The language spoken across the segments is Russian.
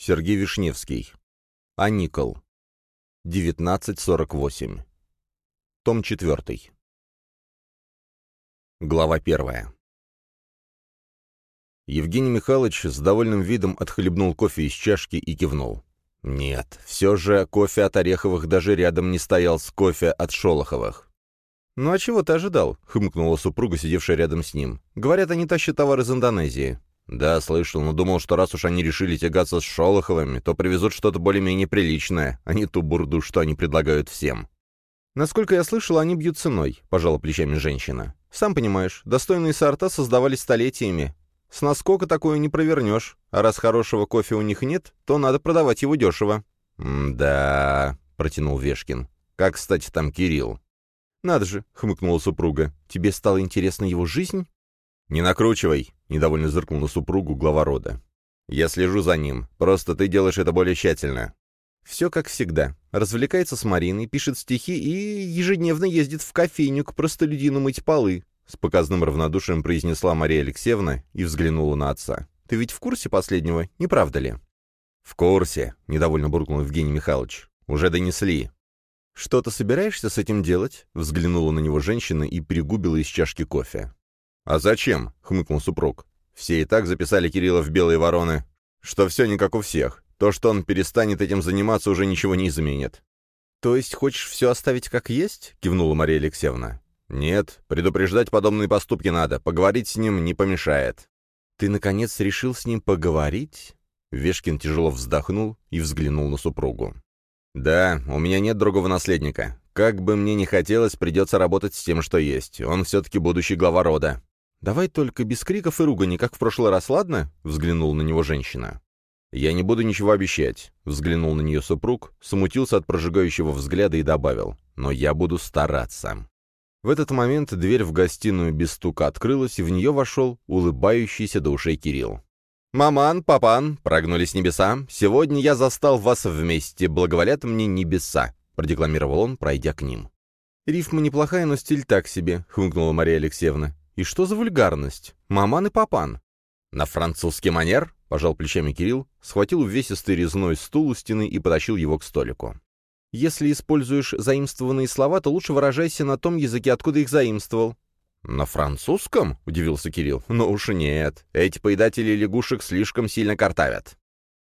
Сергей Вишневский. Аникол. 1948. Том 4. Глава 1. Евгений Михайлович с довольным видом отхлебнул кофе из чашки и кивнул. Нет, все же кофе от Ореховых даже рядом не стоял с кофе от Шолоховых. «Ну а чего ты ожидал?» — хмыкнула супруга, сидевшая рядом с ним. «Говорят, они тащат товар из Индонезии». «Да, слышал, но думал, что раз уж они решили тягаться с Шолоховыми, то привезут что-то более-менее приличное, а не ту бурду, что они предлагают всем». «Насколько я слышал, они бьют ценой», — пожала плечами женщина. «Сам понимаешь, достойные сорта создавались столетиями. С наскока такое не провернешь, а раз хорошего кофе у них нет, то надо продавать его дешево». «Да», — протянул Вешкин. «Как, кстати, там Кирилл?» «Надо же», — хмыкнула супруга. «Тебе стала интересна его жизнь?» «Не накручивай», — недовольно зыркнул на супругу глава рода. «Я слежу за ним. Просто ты делаешь это более тщательно». Все как всегда. Развлекается с Мариной, пишет стихи и ежедневно ездит в кофейню к простолюдину мыть полы. С показным равнодушием произнесла Мария Алексеевна и взглянула на отца. «Ты ведь в курсе последнего, не правда ли?» «В курсе», — недовольно буркнул Евгений Михайлович. «Уже донесли». «Что ты собираешься с этим делать?» — взглянула на него женщина и перегубила из чашки кофе. «А зачем?» — хмыкнул супруг. «Все и так записали Кирилла в белые вороны, что все не как у всех. То, что он перестанет этим заниматься, уже ничего не изменит». «То есть хочешь все оставить как есть?» — кивнула Мария Алексеевна. «Нет, предупреждать подобные поступки надо. Поговорить с ним не помешает». «Ты, наконец, решил с ним поговорить?» Вешкин тяжело вздохнул и взглянул на супругу. «Да, у меня нет другого наследника. Как бы мне ни хотелось, придется работать с тем, что есть. Он все-таки будущий глава рода. «Давай только без криков и ругани, как в прошлый раз, ладно?» — взглянул на него женщина. «Я не буду ничего обещать», — взглянул на нее супруг, смутился от прожигающего взгляда и добавил. «Но я буду стараться». В этот момент дверь в гостиную без стука открылась, и в нее вошел улыбающийся до ушей Кирилл. «Маман, папан, прогнулись небеса. Сегодня я застал вас вместе, благоволят мне небеса», — продекламировал он, пройдя к ним. «Рифма неплохая, но стиль так себе», — хмыкнула Мария Алексеевна. И что за вульгарность? Маман и папан. На французский манер, пожал плечами Кирилл, схватил увесистый резной стул у стены и потащил его к столику. Если используешь заимствованные слова, то лучше выражайся на том языке, откуда их заимствовал. «На французском?» — удивился Кирилл. «Ну уж нет. Эти поедатели лягушек слишком сильно картавят».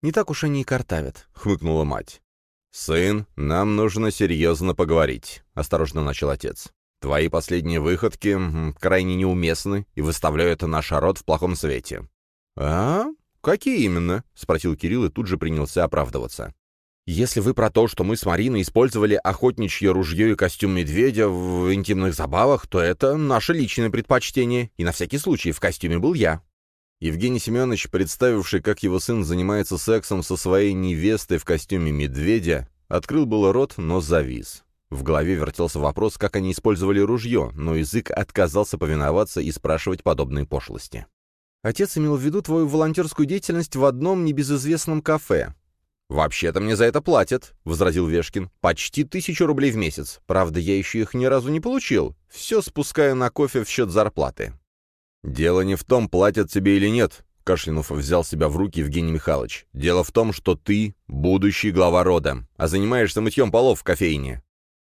«Не так уж они и картавят», — хмыкнула мать. «Сын, нам нужно серьезно поговорить», — осторожно начал отец. Твои последние выходки крайне неуместны и выставляют наш род в плохом свете». «А? Какие именно?» — спросил Кирилл и тут же принялся оправдываться. «Если вы про то, что мы с Мариной использовали охотничье ружье и костюм медведя в интимных забавах, то это наше личное предпочтение, и на всякий случай в костюме был я». Евгений Семенович, представивший, как его сын занимается сексом со своей невестой в костюме медведя, открыл было рот, но завис. В голове вертелся вопрос, как они использовали ружье, но язык отказался повиноваться и спрашивать подобные пошлости. «Отец имел в виду твою волонтерскую деятельность в одном небезызвестном кафе». «Вообще-то мне за это платят», — возразил Вешкин. «Почти тысячу рублей в месяц. Правда, я еще их ни разу не получил. Все спускаю на кофе в счет зарплаты». «Дело не в том, платят тебе или нет», — Кашлянув взял себя в руки Евгений Михайлович. «Дело в том, что ты — будущий глава рода, а занимаешься мытьем полов в кофейне.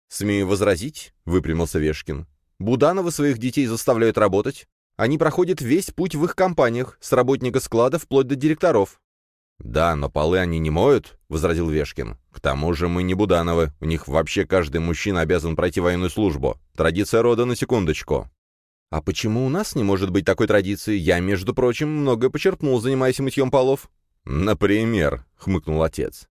«Смею возразить», — выпрямился Вешкин. «Будановы своих детей заставляют работать. Они проходят весь путь в их компаниях, с работника склада вплоть до директоров». «Да, но полы они не моют», — возразил Вешкин. «К тому же мы не Будановы. У них вообще каждый мужчина обязан пройти военную службу. Традиция рода на секундочку». «А почему у нас не может быть такой традиции? Я, между прочим, многое почерпнул, занимаясь мытьем полов». «Например», — хмыкнул отец.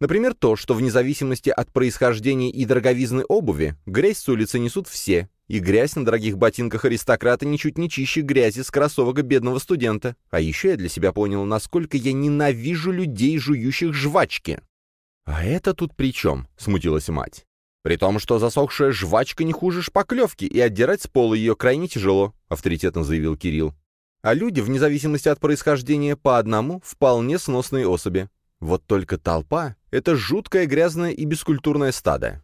Например, то, что вне зависимости от происхождения и дороговизны обуви, грязь с улицы несут все, и грязь на дорогих ботинках аристократа ничуть не чище грязи с кроссовок бедного студента. А еще я для себя понял, насколько я ненавижу людей, жующих жвачки. «А это тут при чем?» — смутилась мать. «При том, что засохшая жвачка не хуже шпаклевки, и отдирать с пола ее крайне тяжело», — авторитетно заявил Кирилл. «А люди, вне зависимости от происхождения, по одному вполне сносные особи. Вот только толпа — это жуткое, грязное и бескультурное стадо.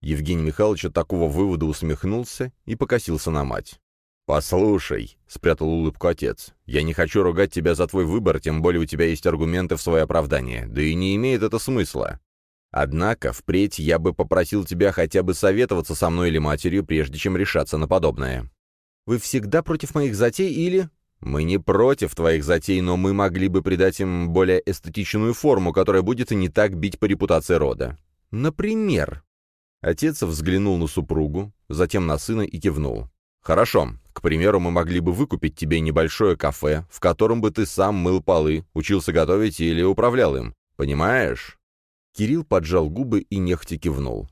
Евгений Михайлович от такого вывода усмехнулся и покосился на мать. «Послушай», — спрятал улыбку отец, — «я не хочу ругать тебя за твой выбор, тем более у тебя есть аргументы в свое оправдание, да и не имеет это смысла. Однако впредь я бы попросил тебя хотя бы советоваться со мной или матерью, прежде чем решаться на подобное». «Вы всегда против моих затей или...» «Мы не против твоих затей, но мы могли бы придать им более эстетичную форму, которая будет не так бить по репутации рода». «Например?» Отец взглянул на супругу, затем на сына и кивнул. «Хорошо. К примеру, мы могли бы выкупить тебе небольшое кафе, в котором бы ты сам мыл полы, учился готовить или управлял им. Понимаешь?» Кирилл поджал губы и нехотя кивнул.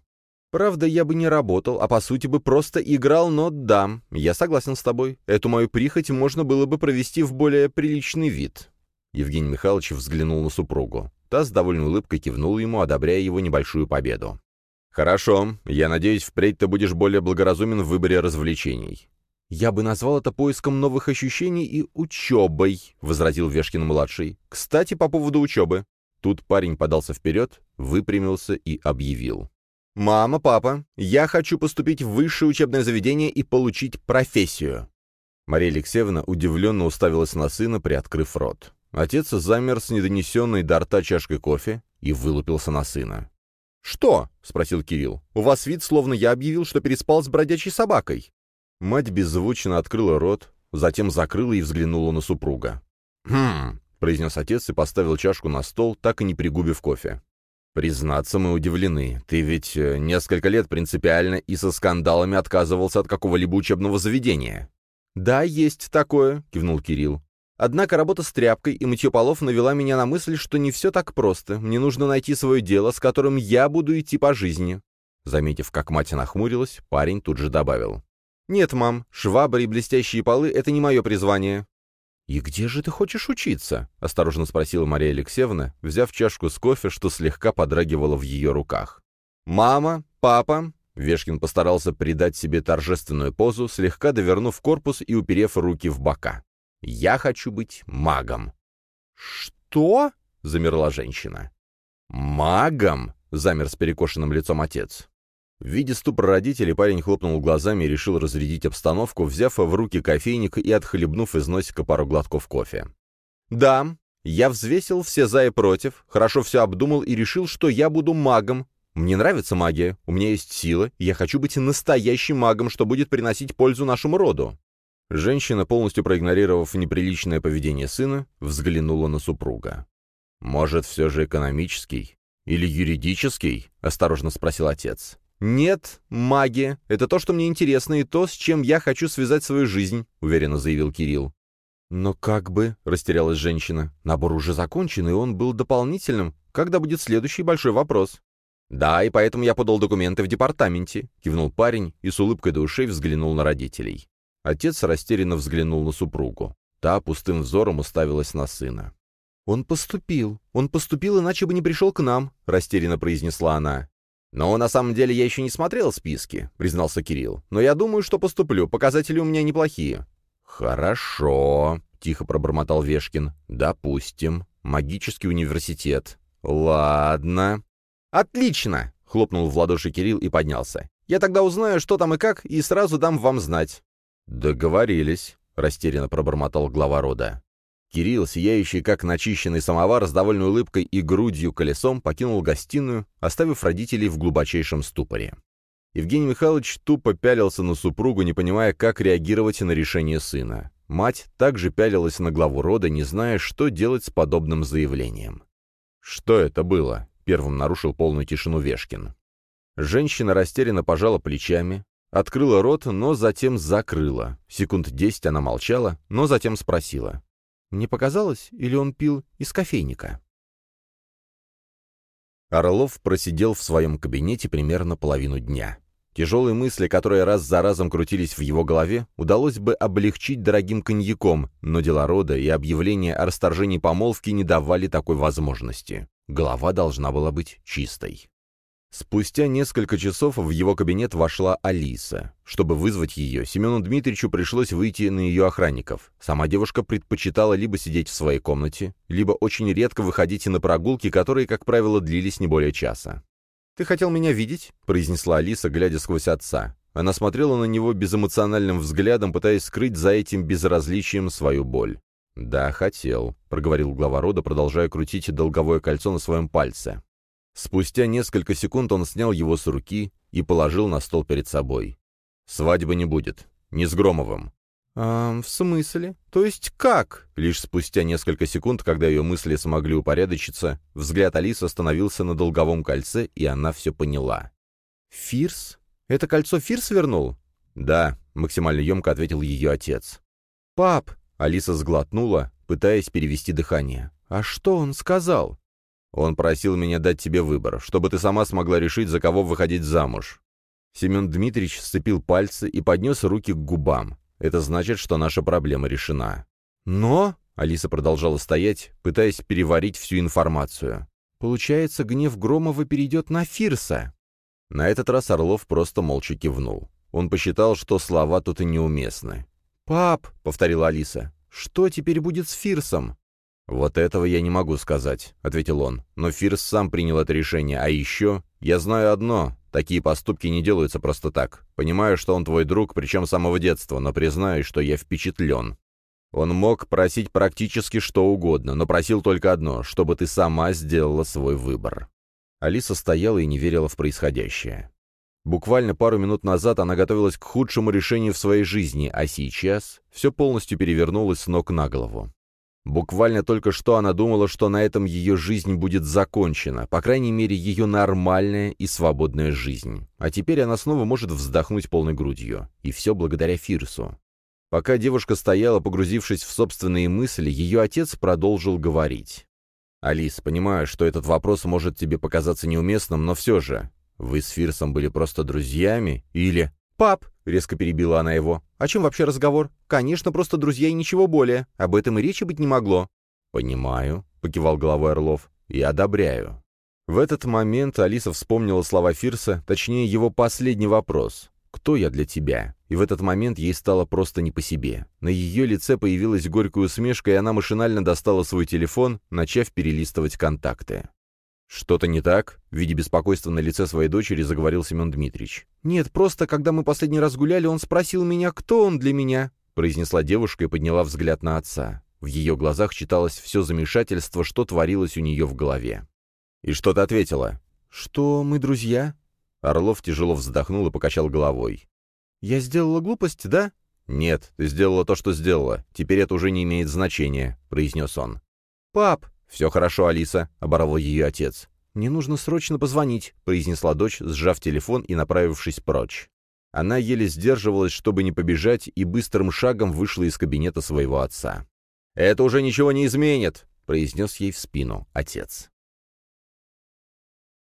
«Правда, я бы не работал, а по сути бы просто играл, но да, я согласен с тобой. Эту мою прихоть можно было бы провести в более приличный вид». Евгений Михайлович взглянул на супругу. Та с довольной улыбкой кивнула ему, одобряя его небольшую победу. «Хорошо. Я надеюсь, впредь ты будешь более благоразумен в выборе развлечений». «Я бы назвал это поиском новых ощущений и учебой», — возразил Вешкин-младший. «Кстати, по поводу учебы». Тут парень подался вперед, выпрямился и объявил. «Мама, папа, я хочу поступить в высшее учебное заведение и получить профессию». Мария Алексеевна удивленно уставилась на сына, приоткрыв рот. Отец замер с недонесенной до рта чашкой кофе и вылупился на сына. «Что?» — спросил Кирилл. «У вас вид, словно я объявил, что переспал с бродячей собакой». Мать беззвучно открыла рот, затем закрыла и взглянула на супруга. «Хм», — произнес отец и поставил чашку на стол, так и не пригубив кофе. «Признаться, мы удивлены. Ты ведь э, несколько лет принципиально и со скандалами отказывался от какого-либо учебного заведения». «Да, есть такое», — кивнул Кирилл. Однако работа с тряпкой и мытье полов навела меня на мысль, что не все так просто. Мне нужно найти свое дело, с которым я буду идти по жизни». Заметив, как мать нахмурилась, парень тут же добавил. «Нет, мам, швабры и блестящие полы — это не мое призвание». «И где же ты хочешь учиться?» — осторожно спросила Мария Алексеевна, взяв чашку с кофе, что слегка подрагивало в ее руках. «Мама, папа...» Вешкин постарался придать себе торжественную позу, слегка довернув корпус и уперев руки в бока. Я хочу быть магом». «Что?» — замерла женщина. «Магом?» — замер с перекошенным лицом отец. В виде ступора родителей парень хлопнул глазами и решил разрядить обстановку, взяв в руки кофейник и отхлебнув из носика пару глотков кофе. «Да, я взвесил все за и против, хорошо все обдумал и решил, что я буду магом. Мне нравится магия, у меня есть сила, и я хочу быть настоящим магом, что будет приносить пользу нашему роду. Женщина, полностью проигнорировав неприличное поведение сына, взглянула на супруга. «Может, все же экономический? Или юридический?» — осторожно спросил отец. «Нет, магия. Это то, что мне интересно, и то, с чем я хочу связать свою жизнь», — уверенно заявил Кирилл. «Но как бы», — растерялась женщина, — «набор уже закончен, и он был дополнительным. Когда будет следующий большой вопрос?» «Да, и поэтому я подал документы в департаменте», — кивнул парень и с улыбкой до ушей взглянул на родителей. Отец растерянно взглянул на супругу. Та пустым взором уставилась на сына. «Он поступил. Он поступил, иначе бы не пришел к нам», — растерянно произнесла она. «Но на самом деле я еще не смотрел списки», — признался Кирилл. «Но я думаю, что поступлю. Показатели у меня неплохие». «Хорошо», — тихо пробормотал Вешкин. «Допустим. Магический университет. Ладно». «Отлично!» — хлопнул в ладоши Кирилл и поднялся. «Я тогда узнаю, что там и как, и сразу дам вам знать». «Договорились», — растерянно пробормотал глава рода. Кирилл, сияющий как начищенный самовар, с довольной улыбкой и грудью колесом, покинул гостиную, оставив родителей в глубочайшем ступоре. Евгений Михайлович тупо пялился на супругу, не понимая, как реагировать на решение сына. Мать также пялилась на главу рода, не зная, что делать с подобным заявлением. «Что это было?» — первым нарушил полную тишину Вешкин. Женщина растерянно пожала плечами, Открыла рот, но затем закрыла. Секунд десять она молчала, но затем спросила. «Мне показалось, или он пил из кофейника?» Орлов просидел в своем кабинете примерно половину дня. Тяжелые мысли, которые раз за разом крутились в его голове, удалось бы облегчить дорогим коньяком, но дела рода и объявление о расторжении помолвки не давали такой возможности. Голова должна была быть чистой. Спустя несколько часов в его кабинет вошла Алиса. Чтобы вызвать ее, Семену Дмитриевичу пришлось выйти на ее охранников. Сама девушка предпочитала либо сидеть в своей комнате, либо очень редко выходить на прогулки, которые, как правило, длились не более часа. «Ты хотел меня видеть?» — произнесла Алиса, глядя сквозь отца. Она смотрела на него безэмоциональным взглядом, пытаясь скрыть за этим безразличием свою боль. «Да, хотел», — проговорил глава рода, продолжая крутить долговое кольцо на своем пальце. Спустя несколько секунд он снял его с руки и положил на стол перед собой. «Свадьбы не будет. Не с Громовым». «А, в смысле? То есть как?» Лишь спустя несколько секунд, когда ее мысли смогли упорядочиться, взгляд Алисы остановился на долговом кольце, и она все поняла. «Фирс? Это кольцо Фирс вернул?» «Да», — максимально емко ответил ее отец. «Пап!» — Алиса сглотнула, пытаясь перевести дыхание. «А что он сказал?» «Он просил меня дать тебе выбор, чтобы ты сама смогла решить, за кого выходить замуж». Семен Дмитриевич сцепил пальцы и поднес руки к губам. Это значит, что наша проблема решена. Но, Алиса продолжала стоять, пытаясь переварить всю информацию. Получается, гнев Громова перейдет на Фирса. На этот раз Орлов просто молча кивнул. Он посчитал, что слова тут и неуместны. «Пап», — повторила Алиса, — «что теперь будет с Фирсом?» «Вот этого я не могу сказать», — ответил он. «Но Фирс сам принял это решение. А еще я знаю одно. Такие поступки не делаются просто так. Понимаю, что он твой друг, причем с самого детства, но признаю, что я впечатлен. Он мог просить практически что угодно, но просил только одно, чтобы ты сама сделала свой выбор». Алиса стояла и не верила в происходящее. Буквально пару минут назад она готовилась к худшему решению в своей жизни, а сейчас все полностью перевернулось с ног на голову. Буквально только что она думала, что на этом ее жизнь будет закончена, по крайней мере, ее нормальная и свободная жизнь. А теперь она снова может вздохнуть полной грудью. И все благодаря Фирсу. Пока девушка стояла, погрузившись в собственные мысли, ее отец продолжил говорить. «Алис, понимаю, что этот вопрос может тебе показаться неуместным, но все же, вы с Фирсом были просто друзьями? Или...» «Пап!» — резко перебила она его. «О чем вообще разговор? Конечно, просто друзья и ничего более. Об этом и речи быть не могло». «Понимаю», — покивал головой Орлов. «И одобряю». В этот момент Алиса вспомнила слова Фирса, точнее, его последний вопрос. «Кто я для тебя?» И в этот момент ей стало просто не по себе. На ее лице появилась горькая усмешка, и она машинально достала свой телефон, начав перелистывать контакты. «Что-то не так?» — в виде беспокойства на лице своей дочери заговорил Семен Дмитриевич. «Нет, просто, когда мы последний раз гуляли, он спросил меня, кто он для меня?» — произнесла девушка и подняла взгляд на отца. В ее глазах читалось все замешательство, что творилось у нее в голове. «И что ты ответила?» «Что мы друзья?» Орлов тяжело вздохнул и покачал головой. «Я сделала глупость, да?» «Нет, ты сделала то, что сделала. Теперь это уже не имеет значения», — произнес он. «Пап!» «Все хорошо, Алиса», — оборвал ее отец. «Мне нужно срочно позвонить», — произнесла дочь, сжав телефон и направившись прочь. Она еле сдерживалась, чтобы не побежать, и быстрым шагом вышла из кабинета своего отца. «Это уже ничего не изменит», — произнес ей в спину отец.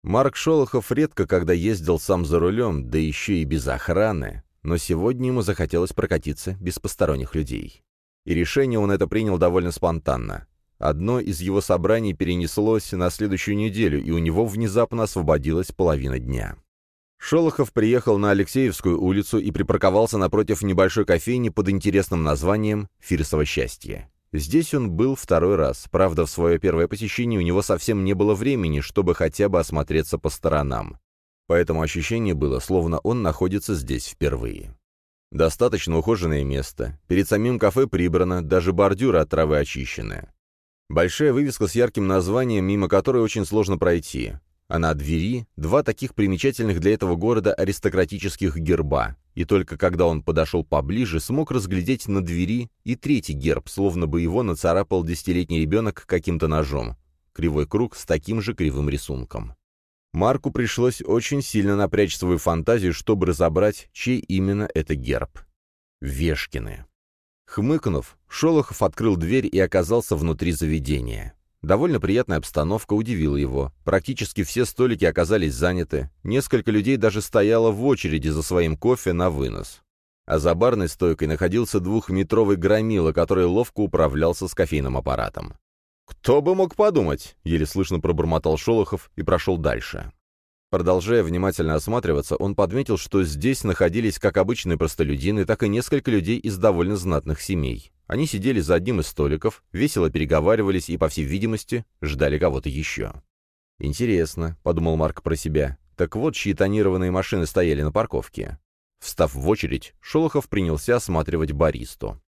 Марк Шолохов редко когда ездил сам за рулем, да еще и без охраны, но сегодня ему захотелось прокатиться без посторонних людей. И решение он это принял довольно спонтанно. Одно из его собраний перенеслось на следующую неделю, и у него внезапно освободилась половина дня. Шолохов приехал на Алексеевскую улицу и припарковался напротив небольшой кофейни под интересным названием «Фирсово счастье». Здесь он был второй раз, правда, в свое первое посещение у него совсем не было времени, чтобы хотя бы осмотреться по сторонам. Поэтому ощущение было, словно он находится здесь впервые. Достаточно ухоженное место. Перед самим кафе прибрано, даже бордюры от травы очищены. Большая вывеска с ярким названием, мимо которой очень сложно пройти. А на двери два таких примечательных для этого города аристократических герба. И только когда он подошел поближе, смог разглядеть на двери и третий герб, словно бы его нацарапал десятилетний ребенок каким-то ножом. Кривой круг с таким же кривым рисунком. Марку пришлось очень сильно напрячь свою фантазию, чтобы разобрать, чей именно это герб. Вешкины. Хмыкнув, Шолохов открыл дверь и оказался внутри заведения. Довольно приятная обстановка удивила его. Практически все столики оказались заняты. Несколько людей даже стояло в очереди за своим кофе на вынос. А за барной стойкой находился двухметровый громила, который ловко управлялся с кофейным аппаратом. «Кто бы мог подумать?» — еле слышно пробормотал Шолохов и прошел дальше. Продолжая внимательно осматриваться, он подметил, что здесь находились как обычные простолюдины, так и несколько людей из довольно знатных семей. Они сидели за одним из столиков, весело переговаривались и, по всей видимости, ждали кого-то еще. «Интересно», — подумал Марк про себя, — «так вот чьи тонированные машины стояли на парковке». Встав в очередь, Шолохов принялся осматривать баристу.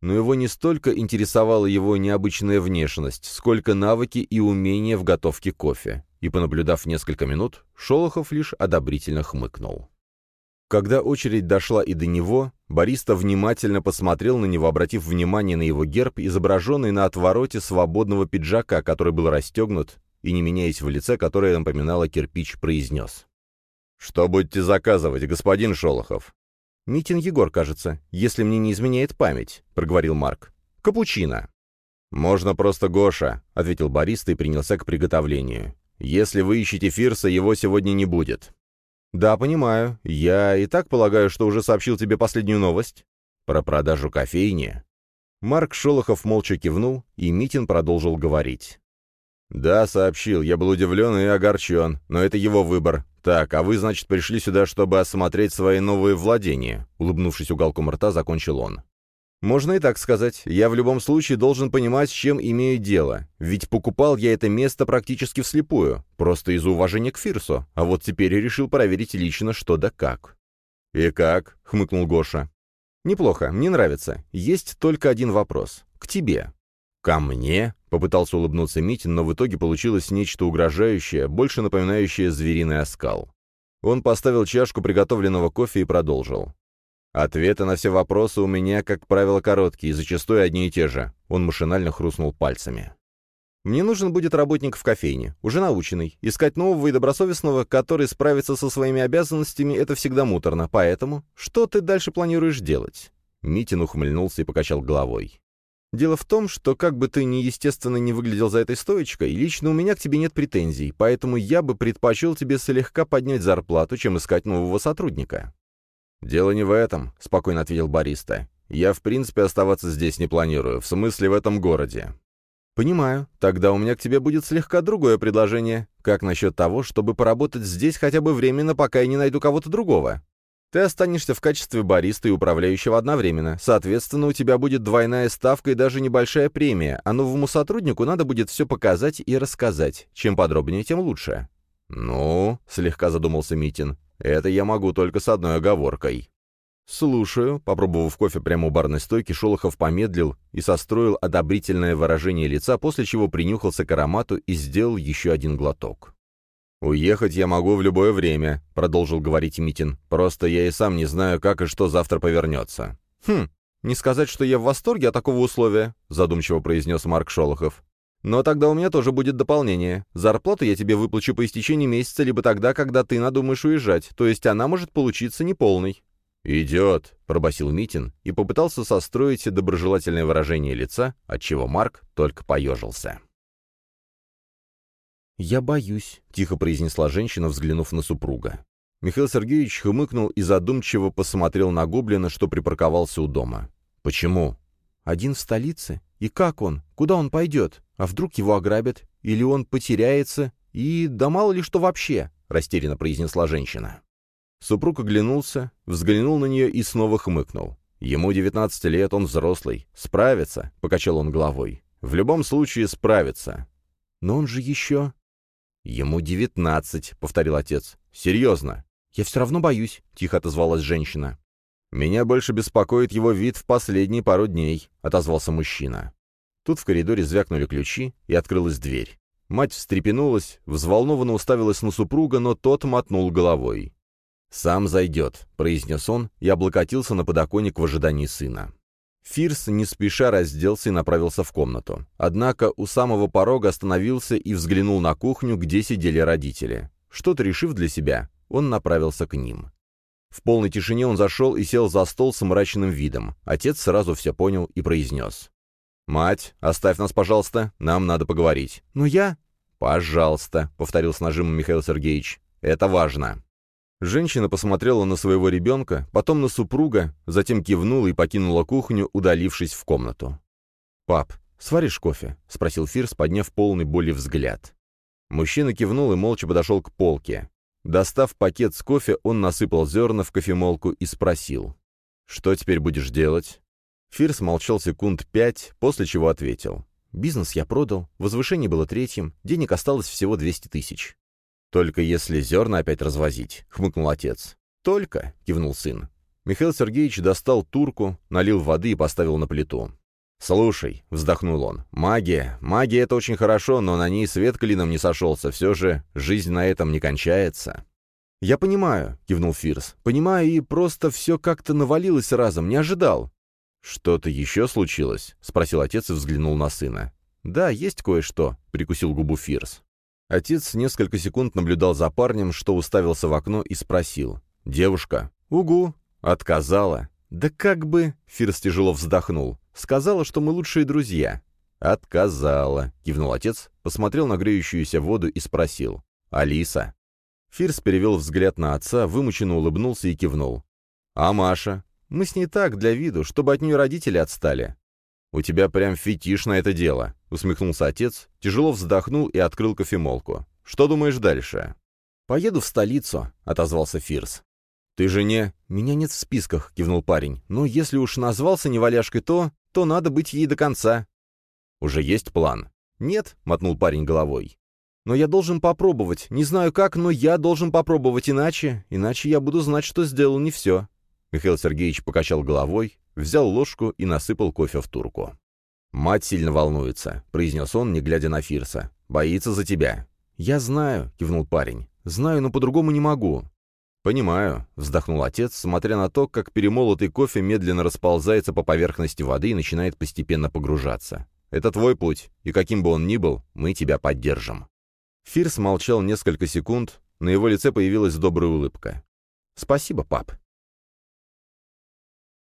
Но его не столько интересовала его необычная внешность, сколько навыки и умения в готовке кофе. И, понаблюдав несколько минут, Шолохов лишь одобрительно хмыкнул. Когда очередь дошла и до него, бариста внимательно посмотрел на него, обратив внимание на его герб, изображенный на отвороте свободного пиджака, который был расстегнут, и, не меняясь в лице, которое напоминало кирпич, произнес. «Что будете заказывать, господин Шолохов?» «Митин Егор, кажется, если мне не изменяет память», — проговорил Марк. «Капучино». «Можно просто Гоша», — ответил бариста и принялся к приготовлению. «Если вы ищете Фирса, его сегодня не будет. «Да, понимаю. Я и так полагаю, что уже сообщил тебе последнюю новость. Про продажу кофейни». Марк Шолохов молча кивнул, и Митин продолжил говорить. «Да, сообщил. Я был удивлен и огорчен, но это его выбор. Так, а вы, значит, пришли сюда, чтобы осмотреть свои новые владения?» Улыбнувшись уголком рта, закончил он. Можно и так сказать. Я в любом случае должен понимать, с чем имею дело. Ведь покупал я это место практически вслепую, просто из уважения к Фирсу, а вот теперь решил проверить лично, что да как. «И как?» — хмыкнул Гоша. «Неплохо, мне нравится. Есть только один вопрос. К тебе». «Ко мне?» — попытался улыбнуться Митин, но в итоге получилось нечто угрожающее, больше напоминающее звериный оскал. Он поставил чашку приготовленного кофе и продолжил. Ответы на все вопросы у меня, как правило, короткие, зачастую одни и те же. Он машинально хрустнул пальцами. Мне нужен будет работник в кофейне, уже наученный. Искать нового и добросовестного, который справится со своими обязанностями, это всегда муторно. Поэтому, что ты дальше планируешь делать?» Митин ухмыльнулся и покачал головой. «Дело в том, что как бы ты неестественно не выглядел за этой стоечкой, лично у меня к тебе нет претензий, поэтому я бы предпочел тебе слегка поднять зарплату, чем искать нового сотрудника. «Дело не в этом», — спокойно ответил бариста. «Я, в принципе, оставаться здесь не планирую, в смысле в этом городе». «Понимаю. Тогда у меня к тебе будет слегка другое предложение. Как насчет того, чтобы поработать здесь хотя бы временно, пока я не найду кого-то другого? Ты останешься в качестве бариста и управляющего одновременно. Соответственно, у тебя будет двойная ставка и даже небольшая премия, а новому сотруднику надо будет все показать и рассказать. Чем подробнее, тем лучше». «Ну», — слегка задумался Митин, это я могу только с одной оговоркой». «Слушаю», — попробовав кофе прямо у барной стойки, Шолохов помедлил и состроил одобрительное выражение лица, после чего принюхался к аромату и сделал еще один глоток. «Уехать я могу в любое время», — продолжил говорить Митин. «Просто я и сам не знаю, как и что завтра повернется». «Хм, не сказать, что я в восторге от такого условия», — задумчиво произнес Марк Шолохов. Но тогда у меня тоже будет дополнение. Зарплату я тебе выплачу по истечении месяца, либо тогда, когда ты надумаешь уезжать, то есть она может получиться неполной». «Идет», — пробасил Митин и попытался состроить доброжелательное выражение лица, отчего Марк только поежился. «Я боюсь», — тихо произнесла женщина, взглянув на супруга. Михаил Сергеевич хмыкнул и задумчиво посмотрел на гоблина, что припарковался у дома. «Почему?» «Один в столице? И как он? Куда он пойдет? А вдруг его ограбят? Или он потеряется? И да мало ли что вообще?» — растерянно произнесла женщина. Супруг оглянулся, взглянул на нее и снова хмыкнул. «Ему 19 лет, он взрослый. Справится», — покачал он головой. «В любом случае справится». «Но он же еще...» «Ему девятнадцать», — повторил отец. «Серьезно». «Я все равно боюсь», — тихо отозвалась женщина. «Меня больше беспокоит его вид в последние пару дней», — отозвался мужчина. Тут в коридоре звякнули ключи, и открылась дверь. Мать встрепенулась, взволнованно уставилась на супруга, но тот мотнул головой. «Сам зайдет», — произнес он и облокотился на подоконник в ожидании сына. Фирс не спеша разделся и направился в комнату. Однако у самого порога остановился и взглянул на кухню, где сидели родители. Что-то решив для себя, он направился к ним. В полной тишине он зашел и сел за стол с мрачным видом. Отец сразу все понял и произнес. «Мать, оставь нас, пожалуйста, нам надо поговорить». «Но я...» «Пожалуйста», — повторил с нажимом Михаил Сергеевич. «Это важно». Женщина посмотрела на своего ребенка, потом на супруга, затем кивнула и покинула кухню, удалившись в комнату. «Пап, сваришь кофе?» — спросил Фирс, подняв полный боли взгляд. Мужчина кивнул и молча подошел к полке. Достав пакет с кофе, он насыпал зерна в кофемолку и спросил. «Что теперь будешь делать?» Фирс молчал секунд пять, после чего ответил. «Бизнес я продал, возвышение было третьим, денег осталось всего 200 тысяч». «Только если зерна опять развозить», — хмыкнул отец. «Только», — кивнул сын. Михаил Сергеевич достал турку, налил воды и поставил на плиту. «Слушай», — вздохнул он, — «магия. Магия — это очень хорошо, но на ней свет клином не сошелся. Все же жизнь на этом не кончается». «Я понимаю», — кивнул Фирс. «Понимаю, и просто все как-то навалилось разом, не ожидал». «Что-то еще случилось?» — спросил отец и взглянул на сына. «Да, есть кое-что», — прикусил губу Фирс. Отец несколько секунд наблюдал за парнем, что уставился в окно и спросил. «Девушка?» «Угу». «Отказала?» «Да как бы...» — Фирс тяжело вздохнул. «Сказала, что мы лучшие друзья». «Отказала», — кивнул отец, посмотрел на греющуюся воду и спросил. «Алиса?» Фирс перевел взгляд на отца, вымученно улыбнулся и кивнул. «А Маша?» «Мы с ней так, для виду, чтобы от нее родители отстали». «У тебя прям фетиш на это дело», — усмехнулся отец, тяжело вздохнул и открыл кофемолку. «Что думаешь дальше?» «Поеду в столицу», — отозвался Фирс. «Ты же не...» «Меня нет в списках», — кивнул парень. «Но если уж назвался неваляшкой, то... то надо быть ей до конца». «Уже есть план?» «Нет», — мотнул парень головой. «Но я должен попробовать. Не знаю как, но я должен попробовать иначе. Иначе я буду знать, что сделал не все». Михаил Сергеевич покачал головой, взял ложку и насыпал кофе в турку. «Мать сильно волнуется», — произнес он, не глядя на Фирса. «Боится за тебя». «Я знаю», — кивнул парень. «Знаю, но по-другому не могу». «Понимаю», — вздохнул отец, смотря на то, как перемолотый кофе медленно расползается по поверхности воды и начинает постепенно погружаться. «Это твой путь, и каким бы он ни был, мы тебя поддержим». Фирс молчал несколько секунд, на его лице появилась добрая улыбка. «Спасибо, пап»,